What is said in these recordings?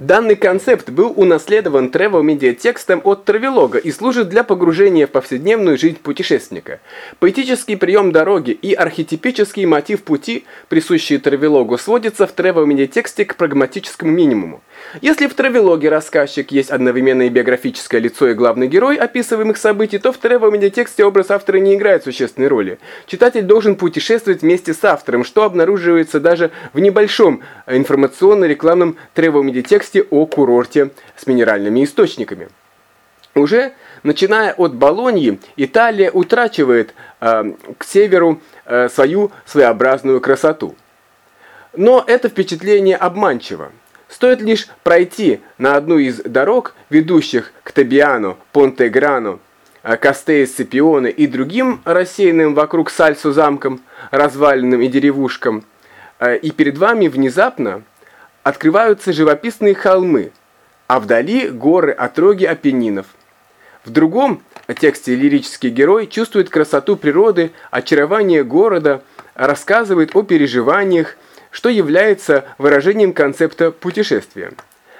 Данный концепт был унаследован тревел-медиатекстом от Травелога и служит для погружения в повседневную жизнь путешественника. Поэтический прием дороги и архетипический мотив пути, присущие Травелогу, сводятся в тревел-медиатексте к прагматическому минимуму. Если в Травелоге рассказчик есть одновременно и биографическое лицо и главный герой описываемых событий, то в тревел-медиатексте образ автора не играет существенной роли. Читатель должен путешествовать вместе с автором, что обнаруживается даже в небольшом информационно-рекламном тревел-медиатексте новости о курорте с минеральными источниками. Уже начиная от Болоньи, Италия утрачивает э, к северу э, свою своеобразную красоту. Но это впечатление обманчиво. Стоит лишь пройти на одну из дорог, ведущих к Табиано, Понте-Грано, э, Кастеи-Сципионе и другим рассеянным вокруг Сальсу замкам, развалинам и деревушкам, э, и перед вами внезапно открываются живописные холмы, а вдали горы отроги Апеннинов. В другом тексте лирический герой чувствует красоту природы, очарование города, рассказывает о переживаниях, что является выражением концепта путешествия.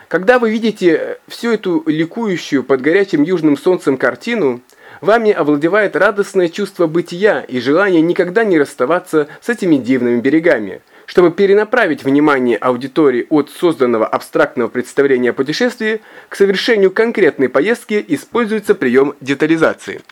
Когда вы видите всю эту ликующую под горячим южным солнцем картину, вами овладевает радостное чувство бытия и желание никогда не расставаться с этими дивными берегами, чтобы перенаправить внимание аудитории от созданного абстрактного представления о путешествии к совершению конкретной поездки, используется прием детализации.